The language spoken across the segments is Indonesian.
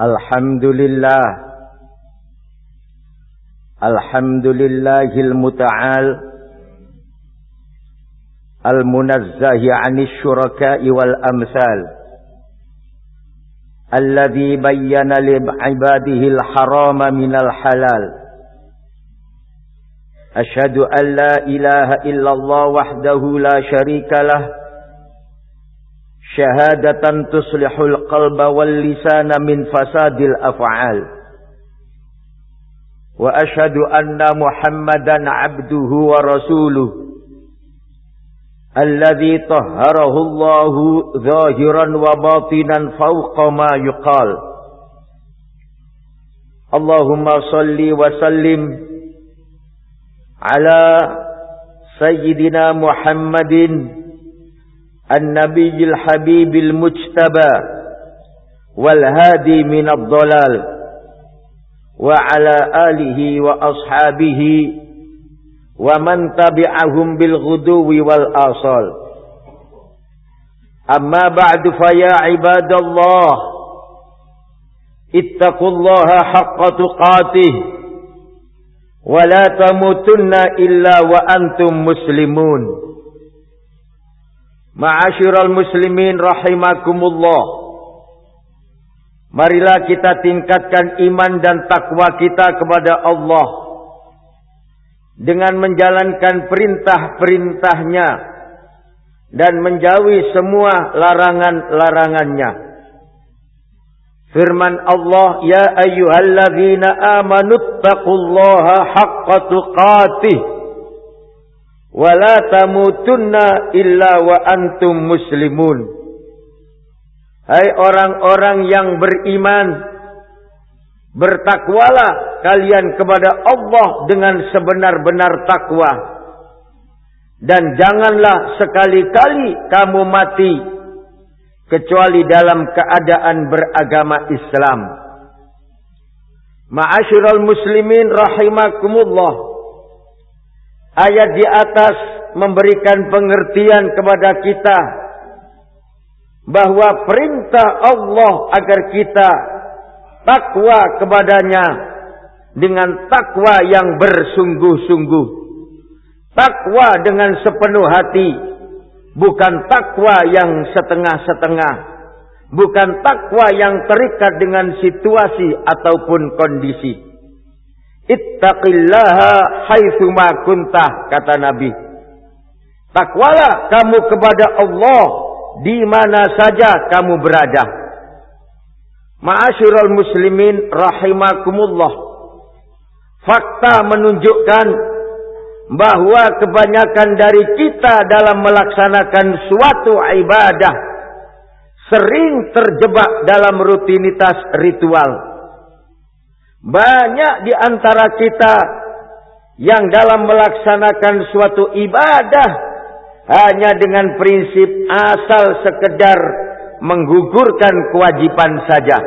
الحمد لله الحمد لله المتعال. المنزه عن الشركاء والأمثال. الذي بين لعباده الحرام من الحلال. أشهد أن لا إله إلا الله وحده لا شريك له. شهادة تصلح القلب واللسان من فساد الأفعال وأشهد أن محمدا عبده ورسوله الذي طهره الله ظاهرا وباطنا فوق ما يقال اللهم صل وسلم على سيدنا محمد النبي الحبيب المجتبى والهادي من الضلال وعلى آله وأصحابه ومن تبعهم بالغدو والآصال. أما بعد فيا عباد الله اتقوا الله حق تقاته ولا تموتن إلا وأنتم مسلمون. Ma'asyiral muslimin rahimakumullah. Marilah kita tingkatkan iman dan takwa kita kepada Allah. Dengan menjalankan perintah-perintahnya. Dan menjauhi semua larangan-larangannya. Firman Allah, Ya ayyuhalladzina amanuttaqullaha haqqa tuqatih wala tamutunna illa wa antum muslimun. Hai orang-orang yang beriman bertakwalah kalian kepada Allah dengan sebenar-benar takwa. Dan janganlah sekali-kali kamu mati kecuali dalam keadaan beragama Islam. Ma'asyiral muslimin rahimakumullah Ayat di atas memberikan pengertian kepada kita bahwa perintah Allah agar kita takwa kepadanya dengan takwa yang bersungguh-sungguh. Takwa dengan sepenuh hati, bukan takwa yang setengah-setengah, bukan takwa yang terikat dengan situasi ataupun kondisi. Ittaqillaha haitsuma kuntah kata Nabi. Takwalah kamu kepada Allah di mana saja kamu berada. Ma'asyiral muslimin rahimakumullah. Fakta menunjukkan bahwa kebanyakan dari kita dalam melaksanakan suatu ibadah sering terjebak dalam rutinitas ritual banyak di antara kita yang dalam melaksanakan suatu ibadah hanya dengan prinsip asal sekedar menggugurkan kewajiban saja.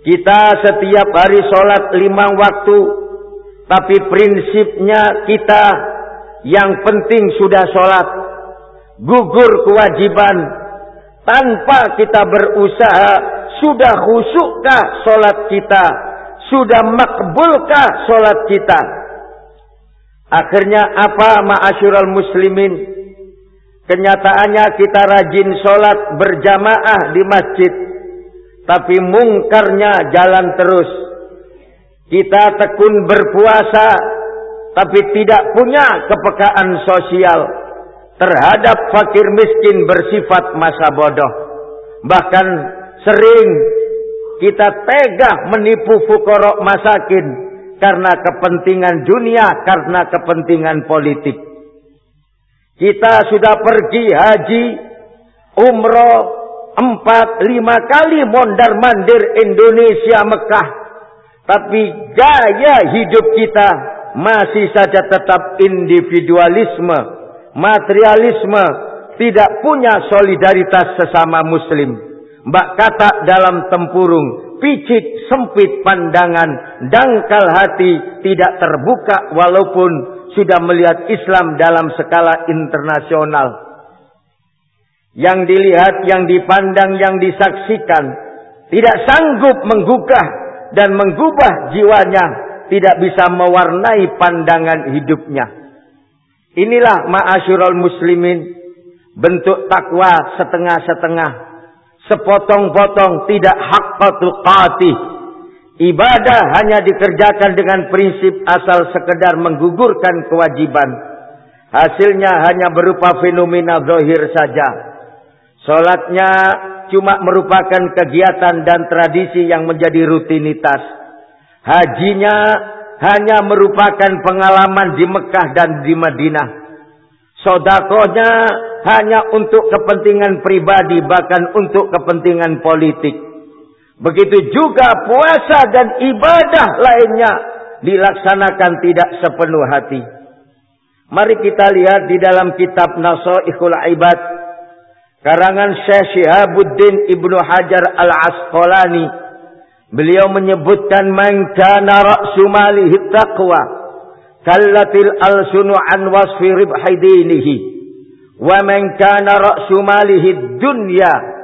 Kita setiap hari sholat lima waktu, tapi prinsipnya kita yang penting sudah sholat, gugur kewajiban tanpa kita berusaha sudah khusyukkah sholat kita sudah makbulkah solat kita? Akhirnya apa ma'asyiral muslimin? Kenyataannya kita rajin solat berjamaah di masjid. Tapi mungkarnya jalan terus. Kita tekun berpuasa. Tapi tidak punya kepekaan sosial. Terhadap fakir miskin bersifat masa bodoh. Bahkan sering kita tega menipu fukorok masakin karena kepentingan dunia, karena kepentingan politik. Kita sudah pergi haji, umroh, empat, lima kali mondar mandir Indonesia Mekah. Tapi gaya hidup kita masih saja tetap individualisme, materialisme, tidak punya solidaritas sesama muslim. Mbak kata dalam tempurung, picit sempit pandangan, dangkal hati tidak terbuka walaupun sudah melihat Islam dalam skala internasional. Yang dilihat, yang dipandang, yang disaksikan tidak sanggup menggugah dan menggubah jiwanya, tidak bisa mewarnai pandangan hidupnya. Inilah ma'asyurul muslimin, bentuk takwa setengah-setengah, sepotong-potong, tidak haqqatul qatih. Ibadah hanya dikerjakan dengan prinsip asal sekedar menggugurkan kewajiban. Hasilnya hanya berupa fenomena zahir saja. Salatnya cuma merupakan kegiatan dan tradisi yang menjadi rutinitas. Hajinya hanya merupakan pengalaman di Mekah dan di Madinah. Sodakohnya hanya untuk kepentingan pribadi bahkan untuk kepentingan politik. Begitu juga puasa dan ibadah lainnya dilaksanakan tidak sepenuh hati. Mari kita lihat di dalam kitab Nasoihul Ibad Karangan Syekh Syihabuddin Ibnu Hajar Al-Asqalani. Beliau menyebutkan man kana ra'su malihi taqwa kallatil alsunu an wasfi ribhi dinihi wa man kana ra'su malihi dunya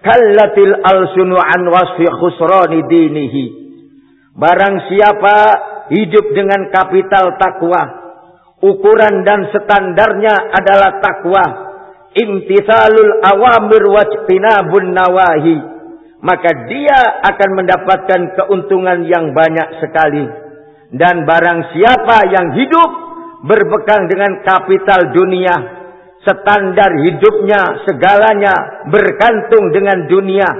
kallatil alsunu an wasfi khusrani dinihi. Barang siapa hidup dengan kapital takwa, ukuran dan standarnya adalah takwa. Imtithalul awamir wajtinabun nawahi. Maka dia akan mendapatkan keuntungan yang banyak sekali. Dan barang siapa yang hidup berbekal dengan kapital dunia standar hidupnya segalanya bergantung dengan dunia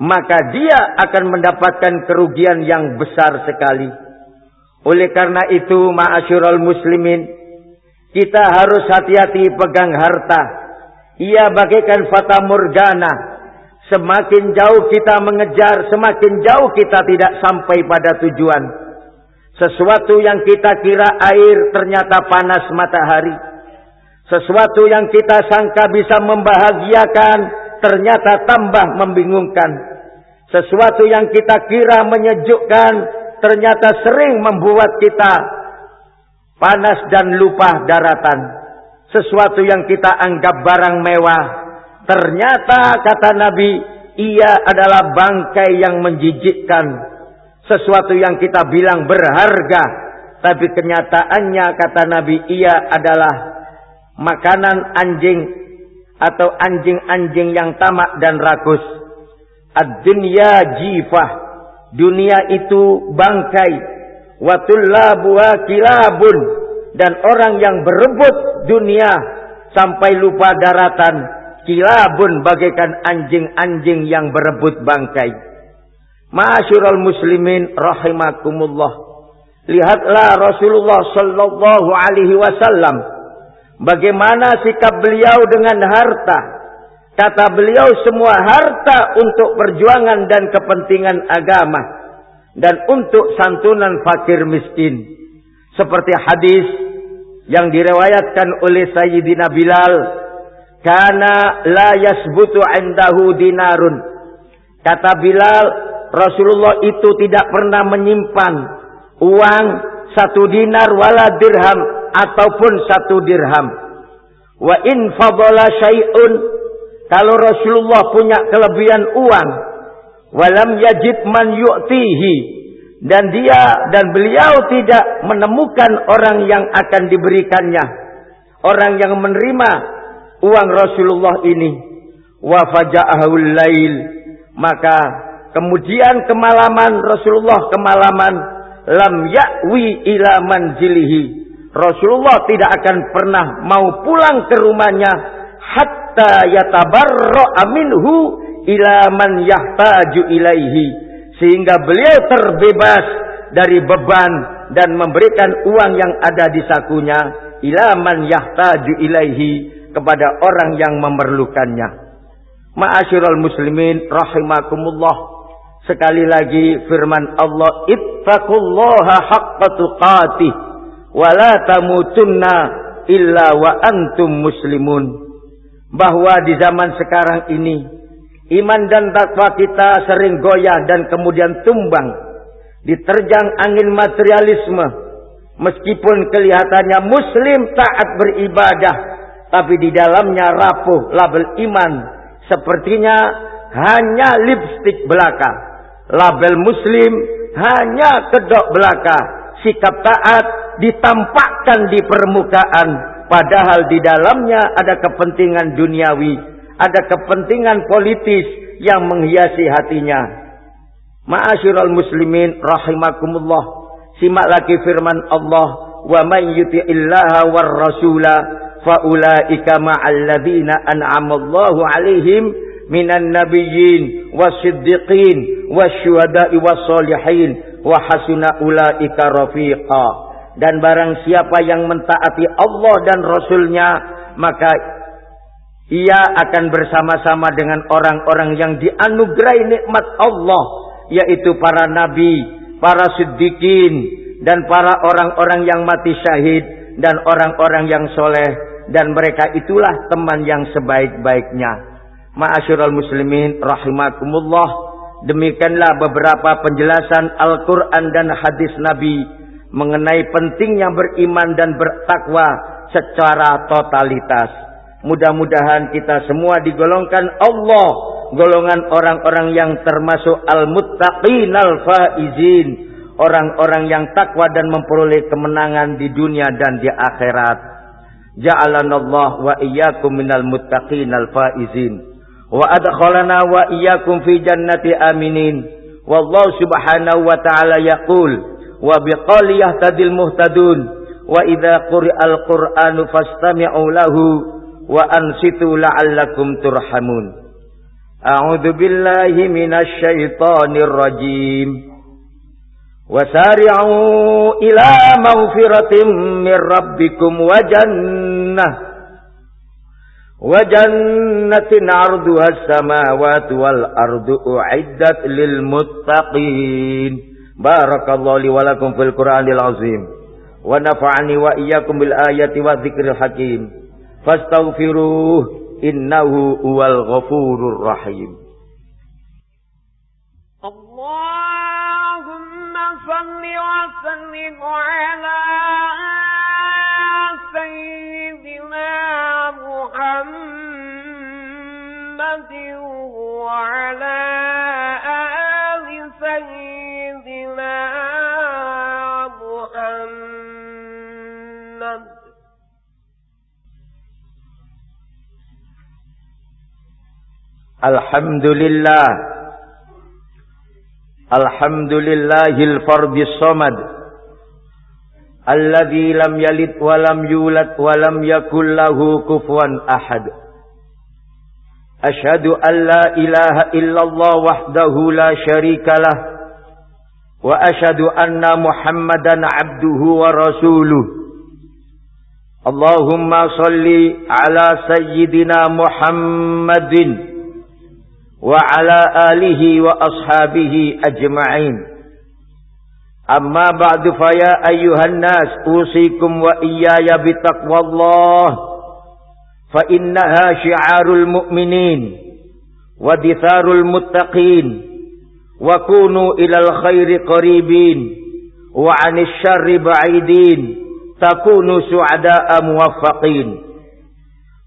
maka dia akan mendapatkan kerugian yang besar sekali oleh karena itu ma'asyiral muslimin kita harus hati-hati pegang harta ia bagaikan fata morgana. Semakin jauh kita mengejar, semakin jauh kita tidak sampai pada tujuan. Sesuatu yang kita kira air ternyata panas matahari. Sesuatu yang kita sangka bisa membahagiakan ternyata tambah membingungkan. Sesuatu yang kita kira menyejukkan ternyata sering membuat kita panas dan lupa daratan sesuatu yang kita anggap barang mewah. Ternyata kata Nabi, ia adalah bangkai yang menjijikkan. Sesuatu yang kita bilang berharga. Tapi kenyataannya kata Nabi, ia adalah makanan anjing atau anjing-anjing yang tamak dan rakus. Ad-dunya jifah. Dunia itu bangkai. Watullabu kilabun dan orang yang berebut dunia sampai lupa daratan kilabun bagaikan anjing-anjing yang berebut bangkai Ma'asyiral muslimin rahimakumullah lihatlah Rasulullah sallallahu alaihi wasallam bagaimana sikap beliau dengan harta? Kata beliau semua harta untuk perjuangan dan kepentingan agama dan untuk santunan fakir miskin. Seperti hadis yang direwayatkan oleh Sayyidina Bilal karena la yasbutu indahu dinarun. Kata Bilal Rasulullah itu tidak pernah menyimpan uang satu dinar wala dirham ataupun satu dirham. Wa in fadala syai'un kalau Rasulullah punya kelebihan uang walam yajid man yu'tihi dan dia dan beliau tidak menemukan orang yang akan diberikannya orang yang menerima uang Rasulullah ini. Wa faja'ahul lail maka kemudian kemalaman Rasulullah kemalaman lam ya'wi ila manzilihi Rasulullah tidak akan pernah mau pulang ke rumahnya hatta yatabarra minhu ila man yahtaju ilaihi sehingga beliau terbebas dari beban dan memberikan uang yang ada di sakunya ilaman yahtaju ilaihi kepada orang yang memerlukannya. Ma'asyiral muslimin rahimakumullah. Sekali lagi firman Allah, "Ittaqullaha haqqa tuqatih wa la tamutunna illa wa antum muslimun." Bahwa di zaman sekarang ini Iman dan takwa kita sering goyah dan kemudian tumbang. Diterjang angin materialisme. Meskipun kelihatannya muslim taat beribadah. Tapi di dalamnya rapuh label iman. Sepertinya hanya lipstik belaka. Label muslim hanya kedok belaka. Sikap taat ditampakkan di permukaan. Padahal di dalamnya ada kepentingan duniawi. Ada kepentingan politis yang menghiasi hatinya. Ma'asyiral muslimin rahimakumullah. Simak lagi firman Allah. Wa man yuti'illaha war rasula faulaika ladzina an'amallahu 'alaihim minan nabiyyin wasiddiqin wasyuhada'i wassalihin wa hasuna ulaika rafiqa dan barang siapa yang mentaati Allah dan Rasulnya maka ia akan bersama-sama dengan orang-orang yang dianugerahi nikmat Allah yaitu para nabi, para siddiqin dan para orang-orang yang mati syahid dan orang-orang yang soleh dan mereka itulah teman yang sebaik-baiknya. Ma'asyiral muslimin rahimakumullah. Demikianlah beberapa penjelasan Al-Quran dan hadis Nabi mengenai pentingnya beriman dan bertakwa secara totalitas. Mudah-mudahan kita semua digolongkan Allah, golongan orang-orang yang termasuk al-muttaqin al-faizin, orang-orang yang takwa dan memperoleh kemenangan di dunia dan di akhirat. Ja'alana Allah wa iyyakum minal muttaqin al faizin wa adkhalana wa iyyakum fi jannati aminin wallahu subhanahu wa ta'ala yaqul وبقال يهتدي المهتدون. وإذا قرئ القرآن فاستمعوا له وأنصتوا لعلكم ترحمون. أعوذ بالله من الشيطان الرجيم. وسارعوا إلى مغفرة من ربكم وجنة. وجنة عرضها السماوات والأرض أعدت للمتقين. بارك الله لي ولكم في القرآن العظيم ونفعني وإياكم بالآية والذكر الحكيم فاستغفروه إنه هو الغفور الرحيم صل وسلم على سيدنا محمد وعلى الحمد لله الحمد لله الفرد الصمد. الذي لم يلد ولم يولد ولم يكن له كفوا أحد. أشهد أن لا إله إلا الله وحده لا شريك له. وأشهد أن محمدا عبده ورسوله. اللهم صل على سيدنا محمد. وعلى آله وأصحابه أجمعين. أما بعد فيا أيها الناس أوصيكم وإياي بتقوى الله فإنها شعار المؤمنين ودثار المتقين. وكونوا إلى الخير قريبين وعن الشر بعيدين تكونوا سعداء موفقين.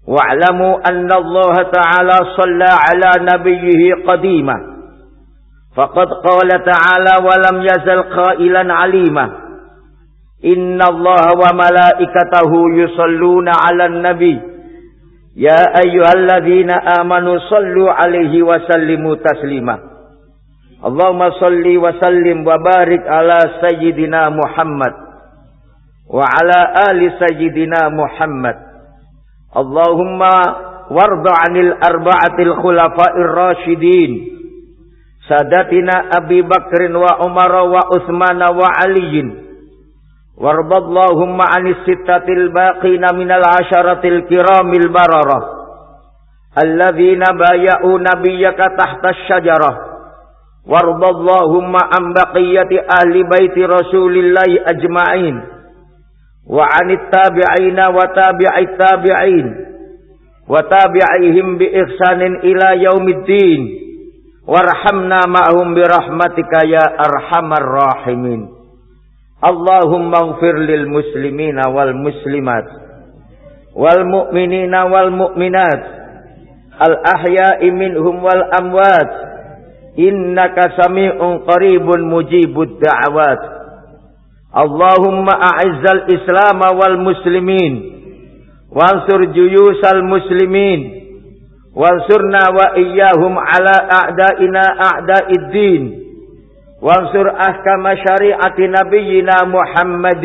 واعلموا أن الله تعالى صلى على نبيه قديما. فقد قال تعالى ولم يزل قائلا عليما إن الله وملائكته يصلون على النبي. يا أيها الذين آمنوا صلوا عليه وسلموا تسليما. اللهم صل وسلم وبارك على سيدنا محمد وعلى آل سيدنا محمد. اللهم وارض عن الأربعة الخلفاء الراشدين سادتنا أبي بكر وعمر وعثمان وعلي. وارض اللهم عن الستة الباقين من العشرة الكرام البررة الذين بايعوا نبيك تحت الشجرة. وارض اللهم عن بقية أهل بيت رسول الله أجمعين. وعن التابعين وتابع التابعين وتابعيهم بإحسان إلى يوم الدين. وارحمنا معهم برحمتك يا أرحم الراحمين. اللهم اغفر للمسلمين والمسلمات والمؤمنين والمؤمنات al-ahya'i minhum wal amwat innaka sami'un qaribun mujibud اللهم أعز الإسلام والمسلمين وانصر جيوش المسلمين وانصرنا وإياهم على أعدائنا أعداء الدين وانصر أحكم شريعة نبينا محمد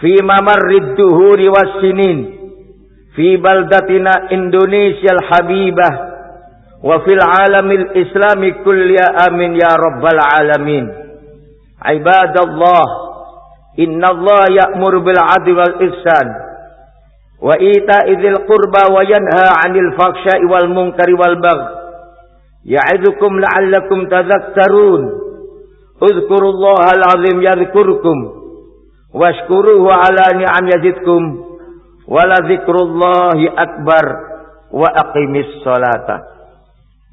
في ممر الدهور والسنين في بلدتنا إندونيسيا الحبيبة وفي العالم الإسلامي كل يا آمين يا رب العالمين عباد الله إن الله يأمر بالعدل والإحسان وإيتاء ذي القربى وينهى عن الفحشاء والمنكر والبغي. يعظكم لعلكم تذكرون. اذكروا الله العظيم يذكركم واشكروه على نعم يزدكم. zikrullahi akbar wa aqimis salata